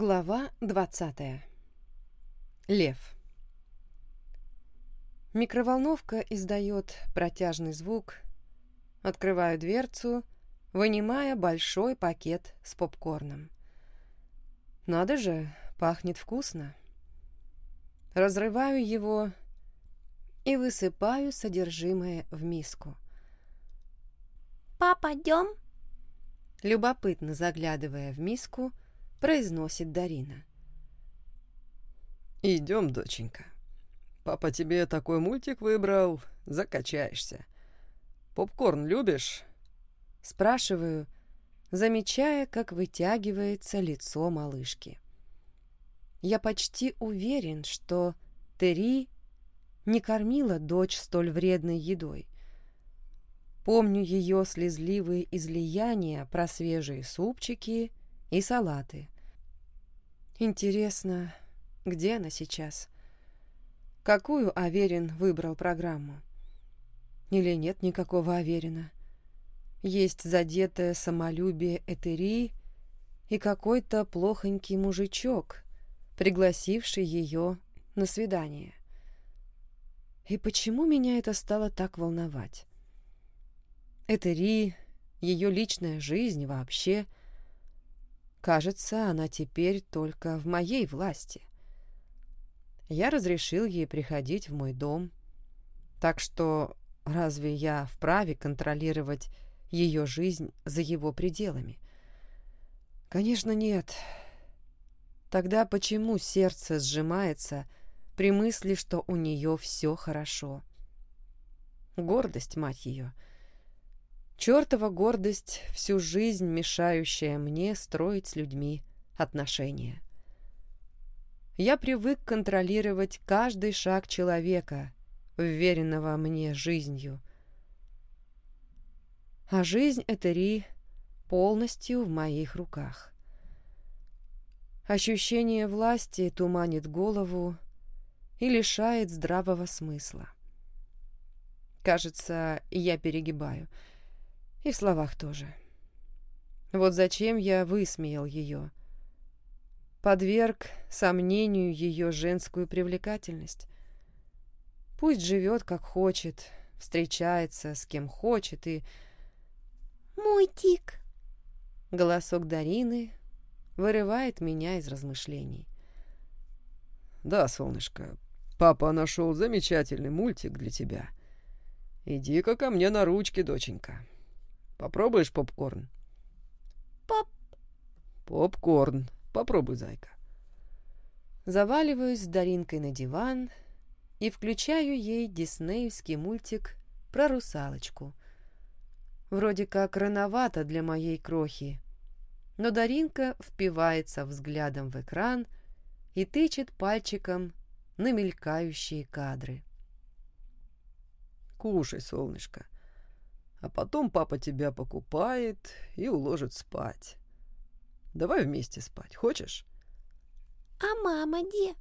Глава 20. Лев. Микроволновка издает протяжный звук. Открываю дверцу, вынимая большой пакет с попкорном. Надо же, пахнет вкусно. Разрываю его и высыпаю содержимое в миску. «Папа, идем?» Любопытно заглядывая в миску, произносит Дарина. «Идем, доченька. Папа тебе такой мультик выбрал, закачаешься. Попкорн любишь?» Спрашиваю, замечая, как вытягивается лицо малышки. Я почти уверен, что Тери не кормила дочь столь вредной едой. Помню ее слезливые излияния про свежие супчики и салаты. Интересно, где она сейчас? Какую Аверин выбрал программу? Или нет никакого Аверина? Есть задетое самолюбие Этери и какой-то плохонький мужичок, пригласивший ее на свидание. И почему меня это стало так волновать? Этери, ее личная жизнь вообще – Кажется, она теперь только в моей власти. Я разрешил ей приходить в мой дом, так что разве я вправе контролировать ее жизнь за его пределами? Конечно, нет. Тогда почему сердце сжимается при мысли, что у нее все хорошо? Гордость, мать ее — Чертова гордость, всю жизнь мешающая мне строить с людьми отношения. Я привык контролировать каждый шаг человека, уверенного мне жизнью. А жизнь Этери полностью в моих руках. Ощущение власти туманит голову и лишает здравого смысла. Кажется, я перегибаю — и в словах тоже. Вот зачем я высмеял ее. Подверг сомнению ее женскую привлекательность. Пусть живет как хочет, встречается с кем хочет и... «Мультик!» Голосок Дарины вырывает меня из размышлений. «Да, солнышко, папа нашел замечательный мультик для тебя. Иди-ка ко мне на ручки, доченька». Попробуешь попкорн? Поп... Попкорн. Попробуй, зайка. Заваливаюсь с Даринкой на диван и включаю ей диснеевский мультик про русалочку. Вроде как рановато для моей крохи, но Даринка впивается взглядом в экран и тычет пальчиком на мелькающие кадры. «Кушай, солнышко», а потом папа тебя покупает и уложит спать. Давай вместе спать, хочешь? А мама где?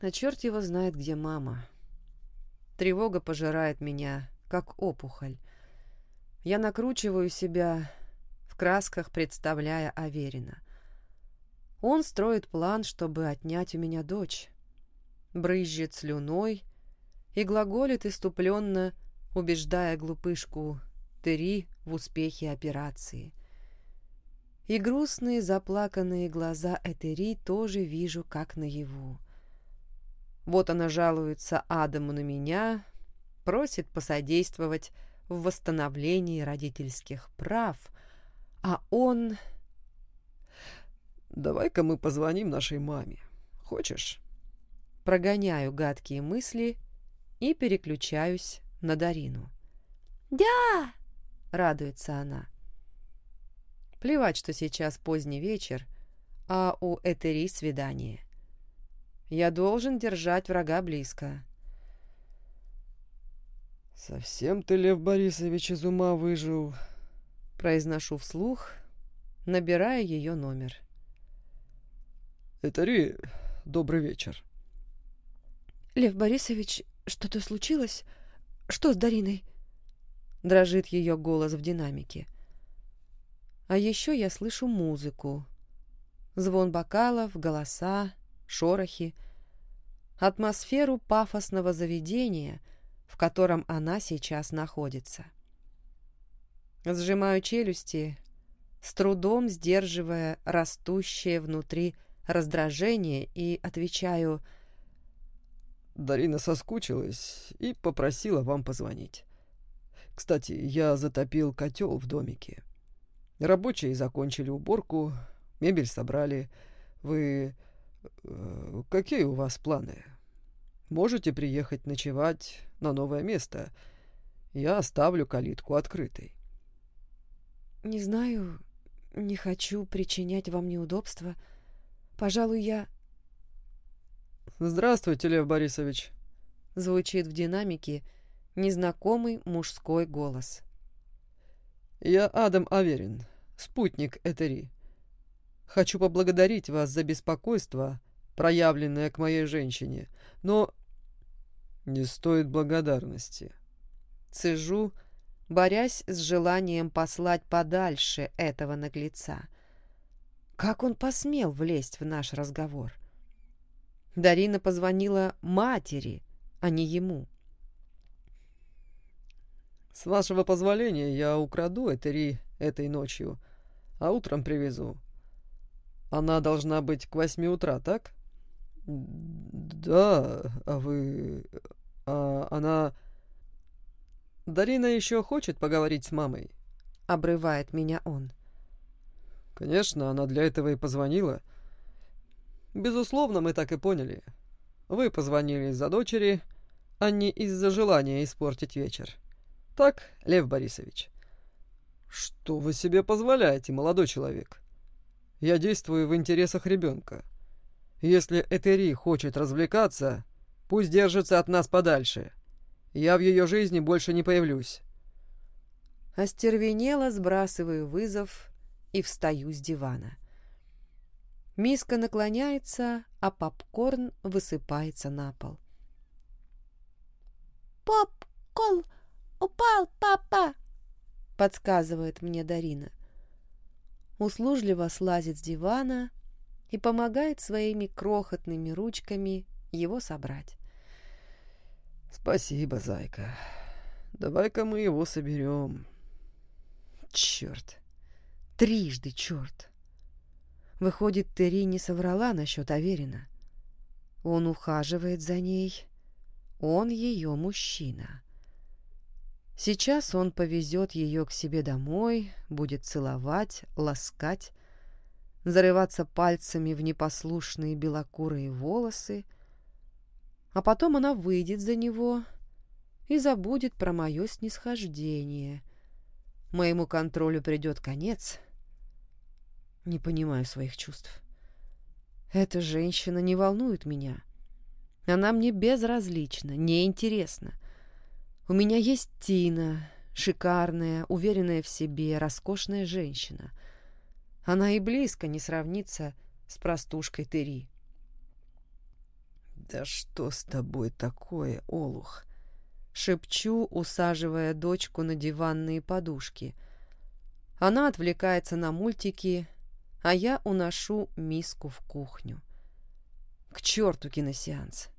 А черт его знает, где мама. Тревога пожирает меня, как опухоль. Я накручиваю себя, в красках представляя Аверина. Он строит план, чтобы отнять у меня дочь. Брызжет слюной и глаголит иступленно убеждая глупышку Тери в успехе операции. И грустные заплаканные глаза Этери тоже вижу как наяву. Вот она жалуется Адаму на меня, просит посодействовать в восстановлении родительских прав, а он... «Давай-ка мы позвоним нашей маме. Хочешь?» Прогоняю гадкие мысли и переключаюсь на Дарину. «Да!» — радуется она. Плевать, что сейчас поздний вечер, а у Этери свидание. Я должен держать врага близко. «Совсем ты, Лев Борисович, из ума выжил», — произношу вслух, набирая ее номер. «Этери, добрый вечер». «Лев Борисович, что-то случилось?» Что с Дариной?» Дрожит ее голос в динамике. А еще я слышу музыку. Звон бокалов, голоса, шорохи. Атмосферу пафосного заведения, в котором она сейчас находится. Сжимаю челюсти, с трудом сдерживая растущее внутри раздражение, и отвечаю Дарина соскучилась и попросила вам позвонить. Кстати, я затопил котел в домике. Рабочие закончили уборку, мебель собрали. Вы... Э, какие у вас планы? Можете приехать ночевать на новое место. Я оставлю калитку открытой. «Не знаю, не хочу причинять вам неудобства. Пожалуй, я...» «Здравствуйте, Лев Борисович!» Звучит в динамике незнакомый мужской голос. «Я Адам Аверин, спутник Этери. Хочу поблагодарить вас за беспокойство, проявленное к моей женщине, но не стоит благодарности». Цежу, борясь с желанием послать подальше этого наглеца. Как он посмел влезть в наш разговор? Дарина позвонила матери, а не ему. «С вашего позволения я украду Этери этой ночью, а утром привезу. Она должна быть к восьми утра, так?» «Да, а вы... А она...» «Дарина еще хочет поговорить с мамой?» — обрывает меня он. «Конечно, она для этого и позвонила. Безусловно, мы так и поняли. Вы позвонили из-за дочери, а не из-за желания испортить вечер. Так, Лев Борисович?» «Что вы себе позволяете, молодой человек? Я действую в интересах ребенка. Если Этери хочет развлекаться, пусть держится от нас подальше». Я в ее жизни больше не появлюсь. Остервенело сбрасываю вызов и встаю с дивана. Миска наклоняется, а попкорн высыпается на пол. «Попкорн упал, папа!» — подсказывает мне Дарина. Услужливо слазит с дивана и помогает своими крохотными ручками его собрать. «Спасибо, зайка. Давай-ка мы его соберем». Черт! Трижды черт! Выходит, Терри не соврала насчет Аверина. Он ухаживает за ней. Он ее мужчина. Сейчас он повезет ее к себе домой, будет целовать, ласкать, зарываться пальцами в непослушные белокурые волосы, а потом она выйдет за него и забудет про мое снисхождение. Моему контролю придет конец. Не понимаю своих чувств. Эта женщина не волнует меня. Она мне безразлична, неинтересна. У меня есть Тина, шикарная, уверенная в себе, роскошная женщина. Она и близко не сравнится с простушкой Тери. «Да что с тобой такое, Олух?» Шепчу, усаживая дочку на диванные подушки. Она отвлекается на мультики, а я уношу миску в кухню. К черту киносеанс!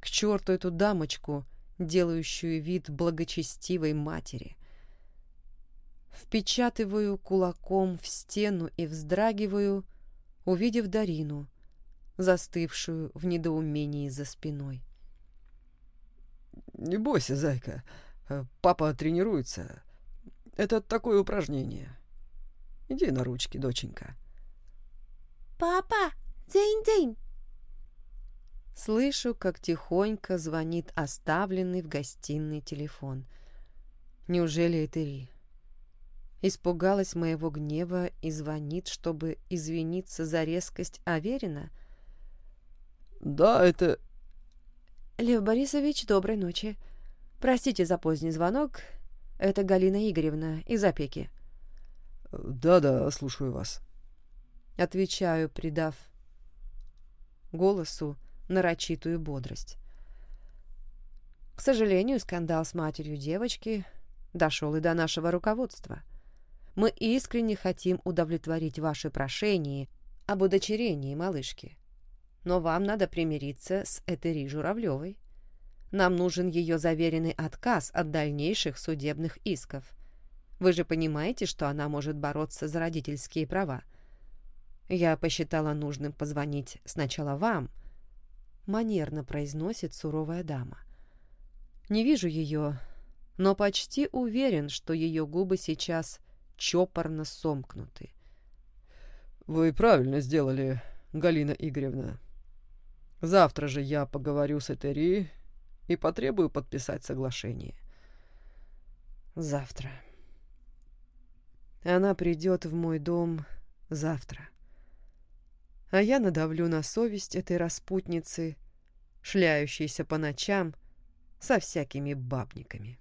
К черту эту дамочку, делающую вид благочестивой матери! Впечатываю кулаком в стену и вздрагиваю, увидев Дарину — застывшую в недоумении за спиной. «Не бойся, зайка. Э, папа тренируется. Это такое упражнение. Иди на ручки, доченька». «Папа, день-день!» Слышу, как тихонько звонит оставленный в гостиной телефон. Неужели это Ри? Испугалась моего гнева и звонит, чтобы извиниться за резкость Аверина — «Да, это...» «Лев Борисович, доброй ночи. Простите за поздний звонок. Это Галина Игоревна из опеки». «Да-да, слушаю вас». Отвечаю, придав голосу нарочитую бодрость. К сожалению, скандал с матерью девочки дошел и до нашего руководства. Мы искренне хотим удовлетворить ваши прошения об удочерении малышки. Но вам надо примириться с Этери Журавлевой. Нам нужен ее заверенный отказ от дальнейших судебных исков. Вы же понимаете, что она может бороться за родительские права. Я посчитала нужным позвонить сначала вам, манерно произносит суровая дама. Не вижу ее, но почти уверен, что ее губы сейчас чопорно сомкнуты. «Вы правильно сделали, Галина Игоревна. Завтра же я поговорю с Этери и потребую подписать соглашение». «Завтра. Она придет в мой дом завтра. А я надавлю на совесть этой распутницы, шляющейся по ночам со всякими бабниками».